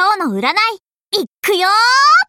今日の占い、いっくよー